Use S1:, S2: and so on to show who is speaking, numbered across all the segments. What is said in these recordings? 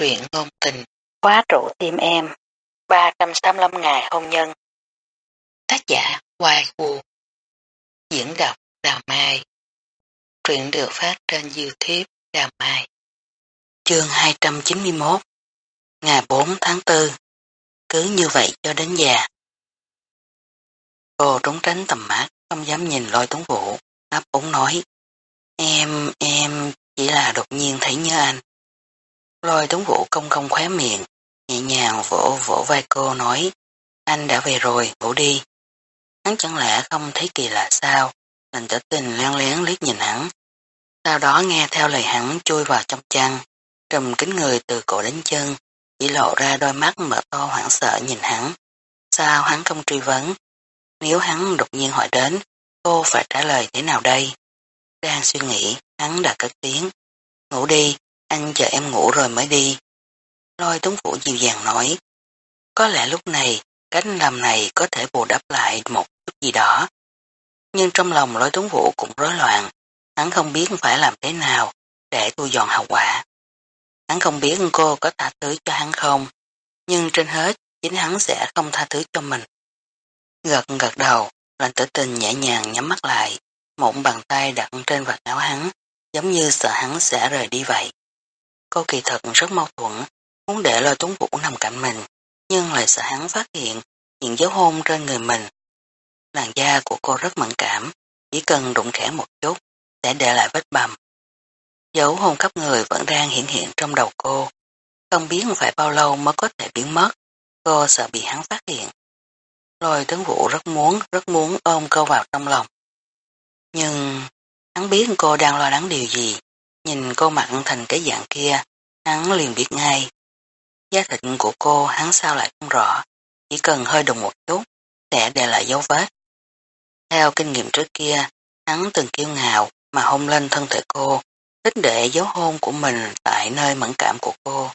S1: Truyện ngôn tình, khóa trụ tim em, 385 ngày hôn nhân. Tác giả Hoài Vũ Diễn đọc Đào Mai. Truyện được phát trên Youtube Đào Mai. Chương 291 Ngày 4 tháng 4 Cứ như vậy cho đến già. Cô trốn tránh tầm mắt, không dám nhìn lôi tuấn vũ, ấp úng nói Em, em chỉ là đột nhiên thấy nhớ anh. Lôi tuấn vũ công công khóe miệng, nhẹ nhàng vỗ vỗ vai cô nói, anh đã về rồi, ngủ đi. Hắn chẳng lẽ không thấy kỳ lạ sao, lành tử tình lén lén liếc nhìn hắn. Sau đó nghe theo lời hắn chui vào trong chăn, trùm kính người từ cổ đến chân, chỉ lộ ra đôi mắt mở to hoảng sợ nhìn hắn. Sao hắn không truy vấn? Nếu hắn đột nhiên hỏi đến, cô phải trả lời thế nào đây? Đang suy nghĩ, hắn đã cất tiếng. Ngủ đi, anh chờ em ngủ rồi mới đi. Lôi tuấn vũ dịu dàng nói. Có lẽ lúc này, cánh làm này có thể bù đắp lại một chút gì đó. Nhưng trong lòng lôi tuấn vũ cũng rối loạn. Hắn không biết phải làm thế nào để thu dọn hậu quả. Hắn không biết cô có tha thứ cho hắn không. Nhưng trên hết, chính hắn sẽ không tha thứ cho mình. Gật gật đầu, lạnh tử tình nhẹ nhàng nhắm mắt lại. Một bàn tay đặt trên vạt áo hắn, giống như sợ hắn sẽ rời đi vậy. Cô kỳ thật rất mâu thuẫn, muốn để lôi tuấn vũ nằm cạnh mình, nhưng lại sợ hắn phát hiện những dấu hôn trên người mình. Làn da của cô rất mẫn cảm, chỉ cần đụng khẽ một chút, sẽ để lại vết bầm. Dấu hôn khắp người vẫn đang hiện hiện trong đầu cô, không biết phải bao lâu mới có thể biến mất, cô sợ bị hắn phát hiện. Lôi tuấn vũ rất muốn, rất muốn ôm cô vào trong lòng. Nhưng hắn biết cô đang lo lắng điều gì, nhìn cô mặn thành cái dạng kia, hắn liền biết ngay. Giá thịt của cô hắn sao lại không rõ, chỉ cần hơi đụng một chút, sẽ để lại dấu vết. Theo kinh nghiệm trước kia, hắn từng kiêu ngạo mà hôn lên thân thể cô, thích để dấu hôn của mình tại nơi mẫn cảm của cô.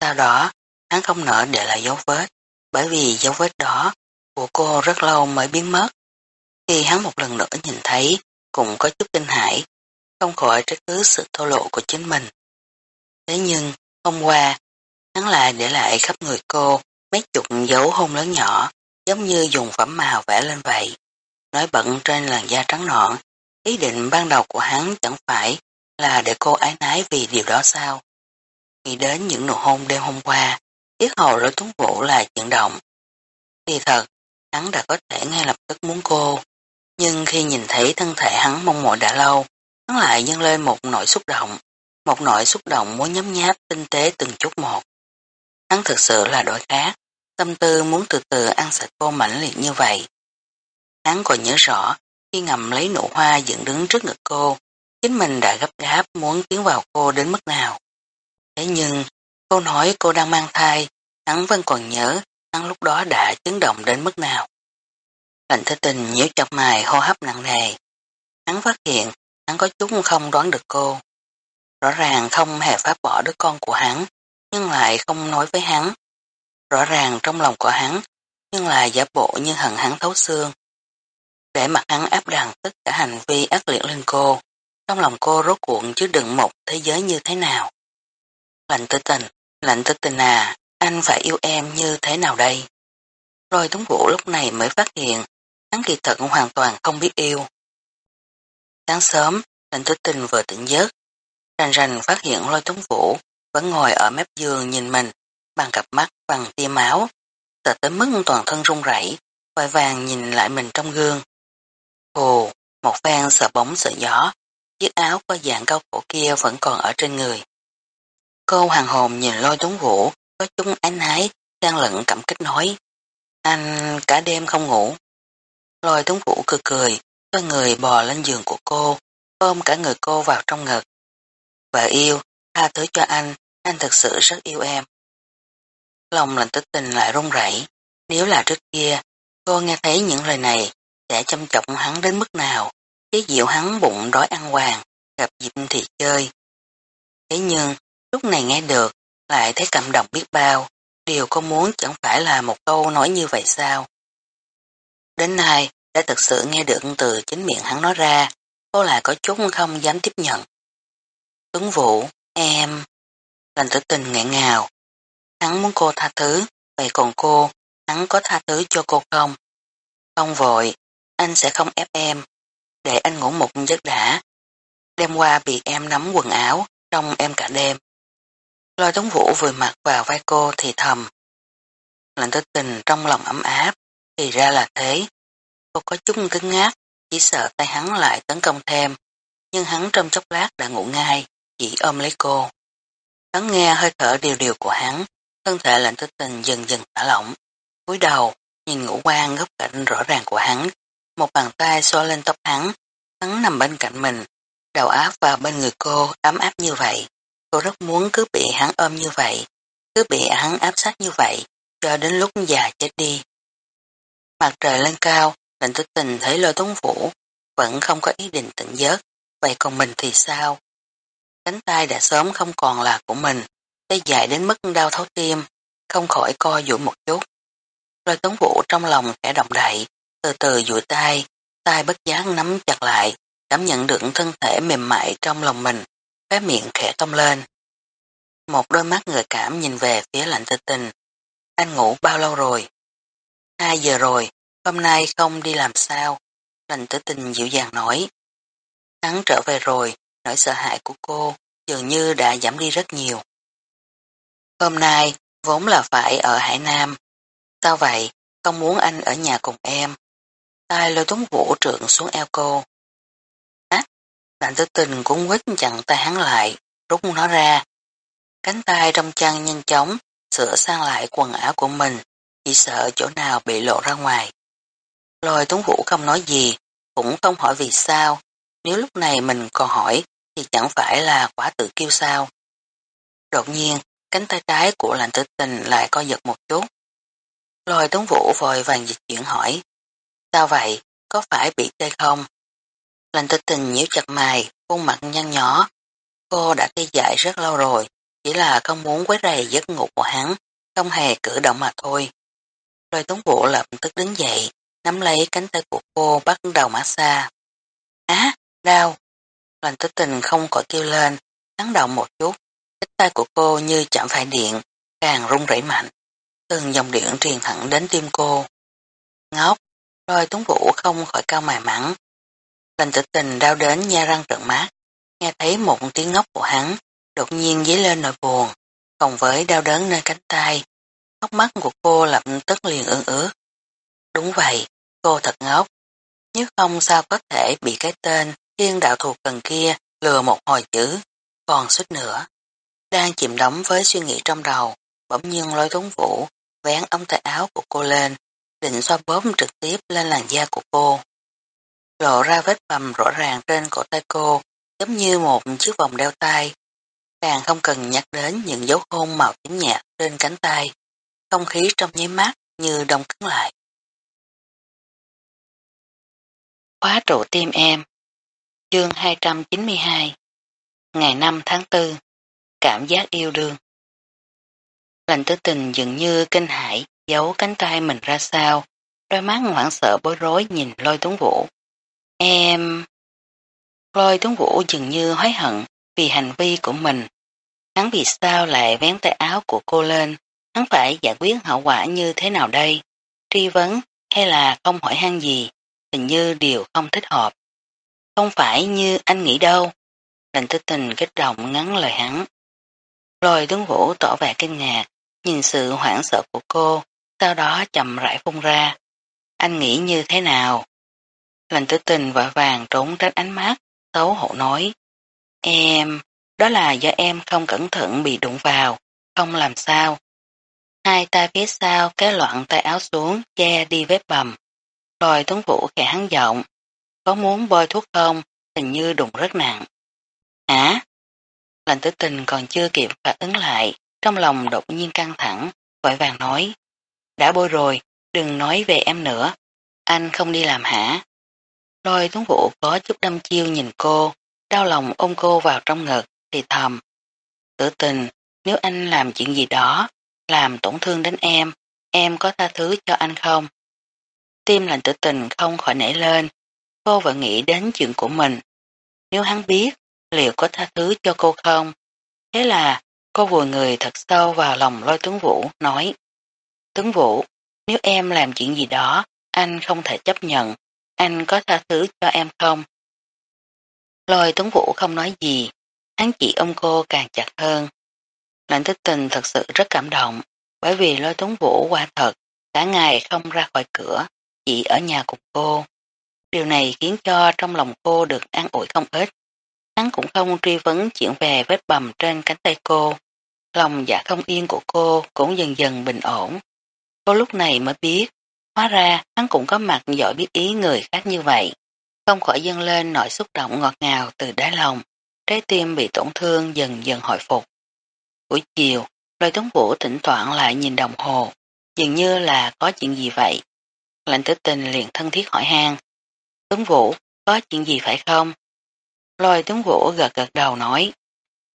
S1: Sau đó, hắn không nỡ để lại dấu vết, bởi vì dấu vết đó của cô rất lâu mới biến mất. Khi hắn một lần nữa nhìn thấy, cũng có chút kinh hãi, không khỏi trách cứ sự thô lộ của chính mình. Thế nhưng, hôm qua, hắn lại để lại khắp người cô mấy chục dấu hôn lớn nhỏ, giống như dùng phẩm màu vẽ lên vậy. Nói bận trên làn da trắng nõn, ý định ban đầu của hắn chẳng phải là để cô ái nái vì điều đó sao. Nghĩ đến những nụ hôn đêm hôm qua, tiết hầu lối tuấn vũ là chuyển động. Thì thật, hắn đã có thể ngay lập tức muốn cô, nhưng khi nhìn thấy thân thể hắn mong mỏi đã lâu, hắn lại dâng lên một nỗi xúc động, một nỗi xúc động muốn nhấm nháp tinh tế từng chút một. Hắn thực sự là đổi khác, tâm tư muốn từ từ ăn sạch cô mãnh liệt như vậy. Hắn còn nhớ rõ, khi ngầm lấy nụ hoa dựng đứng trước ngực cô, chính mình đã gấp gáp muốn tiến vào cô đến mức nào. Thế nhưng, cô nói cô đang mang thai, hắn vẫn còn nhớ hắn lúc đó đã chấn động đến mức nào. Lệnh thế tình nhíu chọc mày hô hấp nặng nề. Hắn phát hiện hắn có chút không đoán được cô. Rõ ràng không hề phá bỏ đứa con của hắn, nhưng lại không nói với hắn. Rõ ràng trong lòng của hắn, nhưng là giả bộ như hận hắn thấu xương. Để mặt hắn áp đặt tất cả hành vi ác liệt lên cô, trong lòng cô rốt cuộn chứ đựng một thế giới như thế nào. Lạnh tử tình, lạnh tử tình à, anh phải yêu em như thế nào đây? Rồi Tuấn Vũ lúc này mới phát hiện, hắn kỳ thật hoàn toàn không biết yêu. Sáng sớm, lệnh tử tình vừa tỉnh giấc, rành rành phát hiện lôi Tuấn Vũ vẫn ngồi ở mép giường nhìn mình bằng cặp mắt bằng tia máu, sợ tới mức toàn thân run rẩy, vội vàng nhìn lại mình trong gương. Ồ, một phen sợ bóng sợ gió, chiếc áo có dạng cao cổ kia vẫn còn ở trên người. Cô hoàng hồn nhìn lôi tuấn vũ, có chúng ánh hái, đang lận cảm kích nói. Anh cả đêm không ngủ. Lôi tuấn vũ cười cười, có người bò lên giường của cô, ôm cả người cô vào trong ngực. Vợ yêu, tha thứ cho anh, anh thật sự rất yêu em. Lòng lạnh tức tình lại run rẩy. Nếu là trước kia, cô nghe thấy những lời này, sẽ chăm trọng hắn đến mức nào, chế dịu hắn bụng đói ăn hoàng, gặp dịp thì chơi. Thế nhưng, lúc này nghe được, lại thấy cảm động biết bao, điều cô muốn chẳng phải là một câu nói như vậy sao. Đến nay, đã thực sự nghe được từ chính miệng hắn nói ra, cô lại có chút không dám tiếp nhận. Tuấn Vũ, em... Lành tử tình ngẹn ngào. Hắn muốn cô tha thứ, vậy còn cô, hắn có tha thứ cho cô không? Không vội, anh sẽ không ép em, để anh ngủ một giấc đã. Đêm qua bị em nắm quần áo, trong em cả đêm. Lôi tống vũ vừa mặt vào vai cô thì thầm. Lạnh tử tình trong lòng ấm áp, thì ra là thế. Cô có chút cứng ngát, chỉ sợ tay hắn lại tấn công thêm, nhưng hắn trong chốc lát đã ngủ ngay, chỉ ôm lấy cô. Hắn nghe hơi thở điều điều của hắn, thân thể lạnh tử tình dần dần thả lỏng. cúi đầu, nhìn ngũ quan góc cạnh rõ ràng của hắn, một bàn tay xoa lên tóc hắn, hắn nằm bên cạnh mình, đầu áp vào bên người cô ấm áp như vậy. Cô rất muốn cứ bị hắn ôm như vậy, cứ bị hắn áp sát như vậy, cho đến lúc già chết đi. Mặt trời lên cao, lệnh tử tình thấy lôi tống vũ, vẫn không có ý định tỉnh giấc, vậy còn mình thì sao? Cánh tay đã sớm không còn là của mình, tay dài đến mức đau thấu tim, không khỏi co duỗi một chút. Lôi tống vũ trong lòng khẽ động đậy, từ từ duỗi tay, tay bất giác nắm chặt lại, cảm nhận được thân thể mềm mại trong lòng mình, cái miệng khẽ cong lên. Một đôi mắt người cảm nhìn về phía lạnh tư tình. Anh ngủ bao lâu rồi? Hai giờ rồi, hôm nay không đi làm sao? lành tử tình dịu dàng nói. Hắn trở về rồi, nỗi sợ hãi của cô dường như đã giảm đi rất nhiều. Hôm nay, vốn là phải ở Hải Nam. Sao vậy, không muốn anh ở nhà cùng em? tay lôi tuấn vũ trượng xuống eo cô. Á, lạnh tử tình cũng quýt chặn tay hắn lại, rút nó ra. Cánh tay trong chăn nhanh chóng, sửa sang lại quần áo của mình, chỉ sợ chỗ nào bị lộ ra ngoài. Lôi tuấn vũ không nói gì, cũng không hỏi vì sao, nếu lúc này mình còn hỏi thì chẳng phải là quả tự kiêu sao. Đột nhiên, cánh tay trái của lành tử tình lại co giật một chút. Lôi tuấn vũ vội vàng dịch chuyển hỏi. Sao vậy? Có phải bị tê không? Lành tử tình nhíu chặt mày, khuôn mặt nhăn nhỏ. Cô đã tê dại rất lâu rồi, chỉ là không muốn quấy rầy giấc ngủ của hắn, không hề cử động mà thôi. Lôi Tuấn Vũ lập tức đứng dậy, nắm lấy cánh tay của cô bắt đầu massage. Á, đau. Lành tư tình không khỏi kêu lên, hắn động một chút, cánh tay của cô như chạm phải điện, càng rung rẩy mạnh. Từng dòng điện truyền thẳng đến tim cô. Ngốc, rồi Tuấn Vũ không khỏi cao mài mắng. Lành tử tình đau đến nha răng trợn mắt, nghe thấy một tiếng ngốc của hắn, đột nhiên dấy lên nỗi buồn, cùng với đau đớn nơi cánh tay. hốc mắt của cô lập tức liền ương ướt. Đúng vậy, cô thật ngốc. Nếu không sao có thể bị cái tên thiên đạo thuộc cần kia lừa một hồi chữ, còn suýt nữa. Đang chìm đắm với suy nghĩ trong đầu, bỗng nhiên lôi tuấn vũ, vén ống tay áo của cô lên, định xoa bóp trực tiếp lên làn da của cô. Lộ ra vết bầm rõ ràng trên cổ tay cô, giống như một chiếc vòng đeo tay. Càng không cần nhắc đến những dấu hôn màu tím nhạt trên cánh tay. Không khí trong nháy mắt như đông cứng lại. Khóa trụ tim em. Chương 292 Ngày 5 tháng 4 Cảm giác yêu đương. Lành tử tình dường như kinh hãi giấu cánh tay mình ra sao, đôi mắt hoảng sợ bối rối nhìn lôi tuấn vũ. Em... Lôi tuấn vũ dường như hối hận vì hành vi của mình. Hắn vì sao lại vén tay áo của cô lên, hắn phải giải quyết hậu quả như thế nào đây? Tri vấn hay là không hỏi han gì, hình như điều không thích hợp. Không phải như anh nghĩ đâu. Lành tư tình kích động ngắn lời hắn. rồi tướng vũ tỏ vẻ kinh ngạc, nhìn sự hoảng sợ của cô, sau đó chậm rãi phun ra. Anh nghĩ như thế nào? Lành tử tình vội vàng trốn tránh ánh mắt, xấu hổ nói. Em, đó là do em không cẩn thận bị đụng vào, không làm sao. Hai tay phía sau kéo loạn tay áo xuống, che đi vết bầm. Rồi Tuấn Vũ khẽ hắn giọng. Có muốn bôi thuốc không? Hình như đụng rất nặng. Hả? Lành tử tình còn chưa kịp phản ứng lại, trong lòng đột nhiên căng thẳng, vội vàng nói. Đã bôi rồi, đừng nói về em nữa. Anh không đi làm hả? Lôi tuấn vũ có chút đâm chiêu nhìn cô, đau lòng ôm cô vào trong ngực, thì thầm. Tử tình, nếu anh làm chuyện gì đó, làm tổn thương đến em, em có tha thứ cho anh không? Tim lành tử tình không khỏi nảy lên, cô vẫn nghĩ đến chuyện của mình. Nếu hắn biết, liệu có tha thứ cho cô không? Thế là Cô vùi người thật sâu vào lòng lôi tướng vũ, nói Tướng vũ, nếu em làm chuyện gì đó, anh không thể chấp nhận, anh có tha thứ cho em không? Lôi tướng vũ không nói gì, hắn chỉ ôm cô càng chặt hơn. Lệnh tích tình thật sự rất cảm động, bởi vì lôi tuấn vũ qua thật, cả ngày không ra khỏi cửa, chỉ ở nhà cùng cô. Điều này khiến cho trong lòng cô được an ủi không ít. Hắn cũng không truy vấn chuyện về vết bầm trên cánh tay cô. Lòng dạ không yên của cô cũng dần dần bình ổn. Cô lúc này mới biết, hóa ra hắn cũng có mặt giỏi biết ý người khác như vậy. Không khỏi dâng lên nỗi xúc động ngọt ngào từ đáy lòng, trái tim bị tổn thương dần dần hồi phục. Buổi chiều, lôi tuấn vũ thỉnh thoảng lại nhìn đồng hồ, dường như là có chuyện gì vậy. Lạnh tử tình liền thân thiết hỏi han Tuấn Vũ, có chuyện gì phải không? Lôi Tuấn Vũ gật gật đầu nói,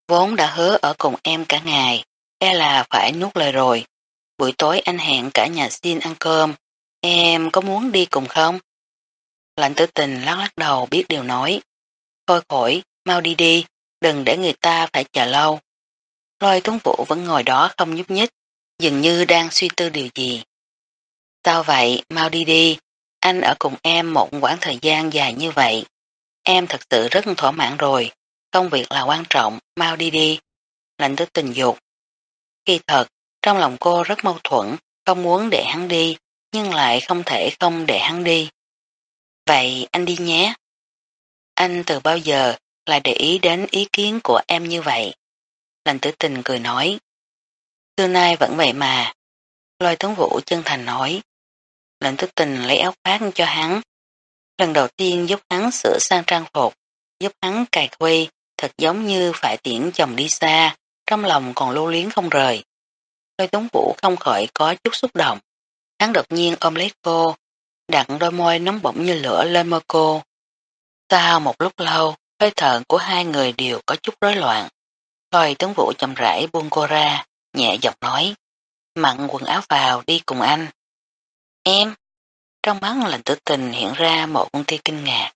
S1: vốn đã hứa ở cùng em cả ngày, e là phải nuốt lời rồi. Buổi tối anh hẹn cả nhà xin ăn cơm, em có muốn đi cùng không? Lạnh tử tình lắc lắc đầu biết điều nói, thôi khỏi, mau đi đi, đừng để người ta phải chờ lâu. Lôi Tuấn Vũ vẫn ngồi đó không nhúc nhích, dường như đang suy tư điều gì. Sao vậy, mau đi đi, anh ở cùng em một quãng thời gian dài như vậy. Em thật sự rất thỏa mãn rồi, công việc là quan trọng, mau đi đi. Lạnh tức tình dục. Khi thật, trong lòng cô rất mâu thuẫn, không muốn để hắn đi, nhưng lại không thể không để hắn đi. Vậy anh đi nhé. Anh từ bao giờ lại để ý đến ý kiến của em như vậy? Lành tử tình cười nói. Xưa nay vẫn vậy mà. Lôi tướng vũ chân thành nói. Lệnh thức tình lấy áo khoác cho hắn. Lần đầu tiên giúp hắn sửa sang trang phục, giúp hắn cài quay, thật giống như phải tiễn chồng đi xa, trong lòng còn lưu luyến không rời. Lôi tuấn vũ không khỏi có chút xúc động. Hắn đột nhiên ôm lấy cô, đặt đôi môi nóng bỏng như lửa lên môi cô. Sau một lúc lâu, hơi thở của hai người đều có chút rối loạn. Lôi tuấn vũ chậm rãi buông cô ra, nhẹ giọng nói, mặn quần áo vào đi cùng anh. Em, trong mắt lành tử tình hiện ra một tia kinh ngạc.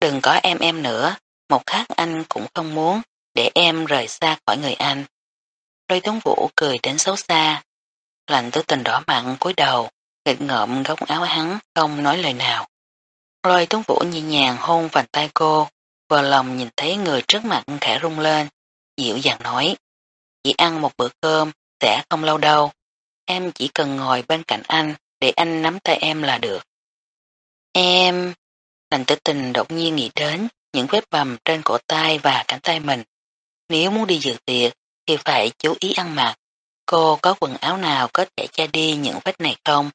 S1: Đừng có em em nữa, một khác anh cũng không muốn để em rời xa khỏi người anh. Lôi tuấn vũ cười đến xấu xa. Lạnh tử tình đỏ mặn cúi đầu, nghịch ngợm góc áo hắn, không nói lời nào. Lôi tuấn vũ nhẹ nhàng hôn vành tay cô, vừa lòng nhìn thấy người trước mặt khẽ rung lên, dịu dàng nói. Chỉ ăn một bữa cơm, sẽ không lâu đâu. Em chỉ cần ngồi bên cạnh anh, để anh nắm tay em là được. Em... thành tử tình đột nhiên nghĩ đến những vết bầm trên cổ tay và cánh tay mình. Nếu muốn đi dự tiệc thì phải chú ý ăn mặc. Cô có quần áo nào có thể che đi những vết này không?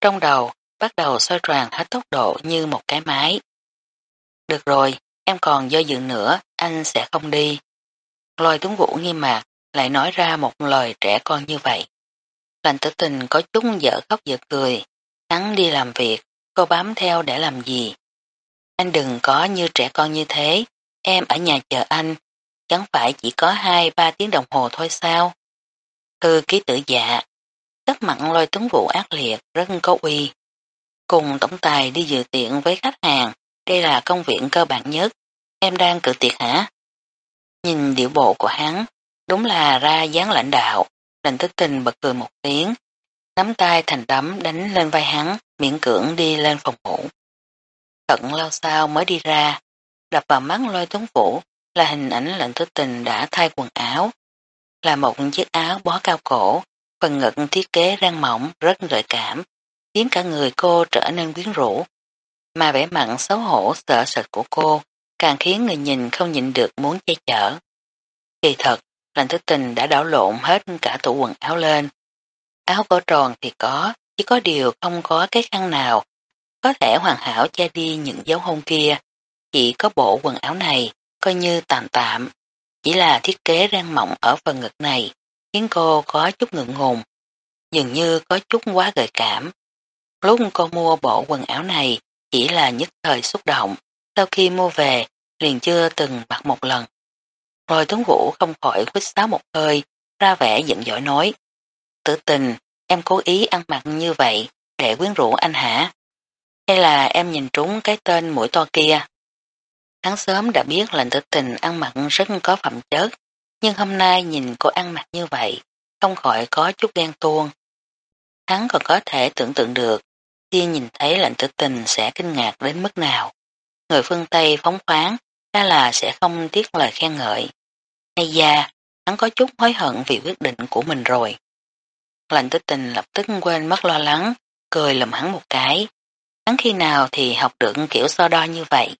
S1: Trong đầu bắt đầu xoay tròn hết tốc độ như một cái máy. Được rồi, em còn do dự nữa, anh sẽ không đi. Lôi tuấn vũ nghiêm mặt lại nói ra một lời trẻ con như vậy. Lành tử tình có chút dở khóc dở cười. Hắn đi làm việc, cô bám theo để làm gì? Anh đừng có như trẻ con như thế, em ở nhà chờ anh, chẳng phải chỉ có 2-3 tiếng đồng hồ thôi sao? Thư ký tử dạ, tất mặn lôi tuấn vụ ác liệt, rất có uy. Cùng tổng tài đi dự tiện với khách hàng, đây là công việc cơ bản nhất, em đang cự tiệc hả? Nhìn điệu bộ của hắn, đúng là ra dáng lãnh đạo, Lệnh thức tình bật cười một tiếng, nắm tay thành đấm đánh lên vai hắn, miễn cưỡng đi lên phòng ngủ. Tận lâu sau mới đi ra, đập vào mắt lôi tuấn vũ là hình ảnh lệnh thức tình đã thay quần áo. Là một chiếc áo bó cao cổ, phần ngực thiết kế răng mỏng rất gợi cảm, khiến cả người cô trở nên quyến rũ. Mà vẻ mặn xấu hổ sợ sệt của cô càng khiến người nhìn không nhịn được muốn che chở. Kỳ thật, Lành thức tình đã đảo lộn hết cả tủ quần áo lên. Áo có tròn thì có, chỉ có điều không có cái khăn nào. Có thể hoàn hảo che đi những dấu hôn kia. Chỉ có bộ quần áo này, coi như tạm tạm. Chỉ là thiết kế răng mỏng ở phần ngực này, khiến cô có chút ngượng ngùng. Dường như có chút quá gợi cảm. Lúc cô mua bộ quần áo này, chỉ là nhất thời xúc động. Sau khi mua về, liền chưa từng mặc một lần. Rồi tướng vũ không khỏi khuyết sáo một hơi, ra vẻ giận dỗi nói. Tử tình, em cố ý ăn mặc như vậy, để quyến rũ anh hả? Hay là em nhìn trúng cái tên mũi to kia? Tháng sớm đã biết lệnh tử tình ăn mặc rất có phẩm chất, nhưng hôm nay nhìn cô ăn mặc như vậy, không khỏi có chút ghen tuông. Hắn còn có thể tưởng tượng được, khi nhìn thấy lệnh tử tình sẽ kinh ngạc đến mức nào. Người phương Tây phóng khoáng, ra là sẽ không tiếc lời khen ngợi. Hay da, hắn có chút hối hận vì quyết định của mình rồi. Lành tích tình lập tức quên mất lo lắng, cười lầm hắn một cái. Hắn khi nào thì học được kiểu so đo như vậy.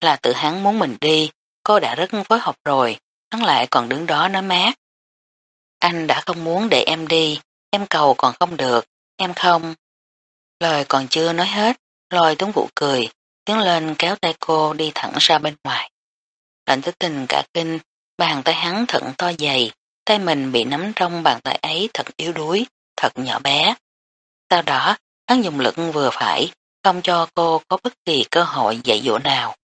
S1: Là tự hắn muốn mình đi, cô đã rất phối hợp rồi, hắn lại còn đứng đó nói mát. Anh đã không muốn để em đi, em cầu còn không được, em không. Lời còn chưa nói hết, lôi tuấn vũ cười, tiến lên kéo tay cô đi thẳng ra bên ngoài. Lạnh tích tình cả kinh, bàn tay hắn thận to dày, tay mình bị nắm trong bàn tay ấy thật yếu đuối, thật nhỏ bé. Sau đó, hắn dùng lực vừa phải, không cho cô có bất kỳ cơ hội dạy dỗ nào.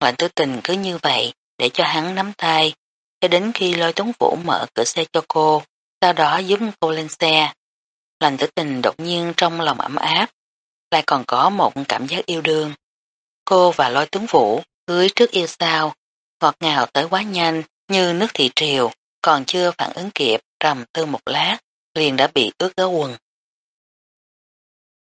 S1: Lệnh tử tình cứ như vậy, để cho hắn nắm tay, cho đến khi lôi tuấn vũ mở cửa xe cho cô, sau đó giúp cô lên xe. Lành tử tình đột nhiên trong lòng ấm áp, lại còn có một cảm giác yêu đương. Cô và lôi tuấn vũ cưới trước yêu sao, ngọt ngào tới quá nhanh như nước thị triều, còn chưa phản ứng kịp trầm tư một lát, liền đã bị ướt gấu quần.